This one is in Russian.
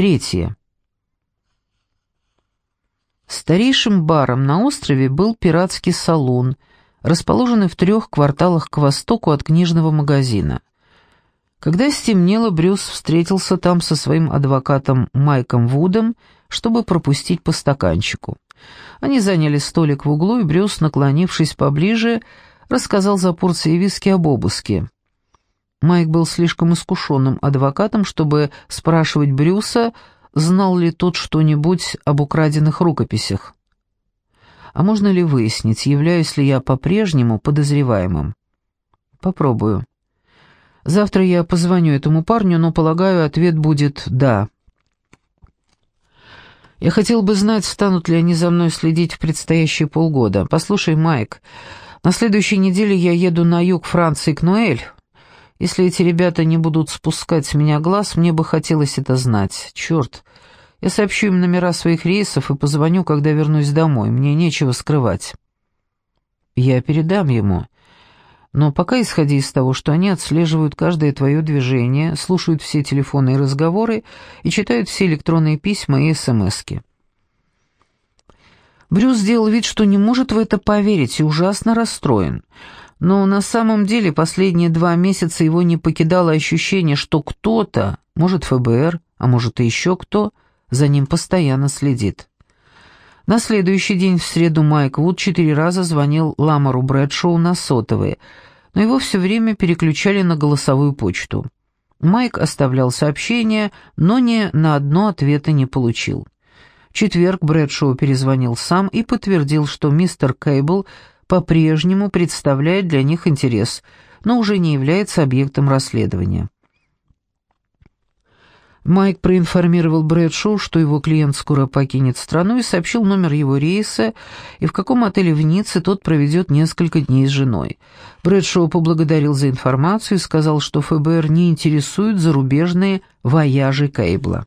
Третье. Старейшим баром на острове был пиратский салон, расположенный в трех кварталах к востоку от книжного магазина. Когда стемнело, Брюс встретился там со своим адвокатом Майком Вудом, чтобы пропустить по стаканчику. Они заняли столик в углу, и Брюс, наклонившись поближе, рассказал за порцией виски об обыске. Майк был слишком искушенным адвокатом, чтобы спрашивать Брюса, знал ли тот что-нибудь об украденных рукописях. А можно ли выяснить, являюсь ли я по-прежнему подозреваемым? Попробую. Завтра я позвоню этому парню, но, полагаю, ответ будет «да». Я хотел бы знать, станут ли они за мной следить в предстоящие полгода. Послушай, Майк, на следующей неделе я еду на юг Франции к Нуэль. Если эти ребята не будут спускать с меня глаз, мне бы хотелось это знать. Черт, я сообщу им номера своих рейсов и позвоню, когда вернусь домой. Мне нечего скрывать. Я передам ему. Но пока исходи из того, что они отслеживают каждое твое движение, слушают все телефонные разговоры и читают все электронные письма и смски. Брюс сделал вид, что не может в это поверить и ужасно расстроен. Но на самом деле последние два месяца его не покидало ощущение, что кто-то, может ФБР, а может и еще кто, за ним постоянно следит. На следующий день в среду Майк Вуд четыре раза звонил Ламару Брэдшоу на сотовые, но его все время переключали на голосовую почту. Майк оставлял сообщения, но ни на одно ответа не получил. В четверг Брэдшоу перезвонил сам и подтвердил, что мистер Кейбл по-прежнему представляет для них интерес, но уже не является объектом расследования. Майк проинформировал Брэдшоу, что его клиент скоро покинет страну, и сообщил номер его рейса и в каком отеле в Ницце тот проведет несколько дней с женой. Брэдшоу поблагодарил за информацию и сказал, что ФБР не интересует зарубежные вояжи Кейбла.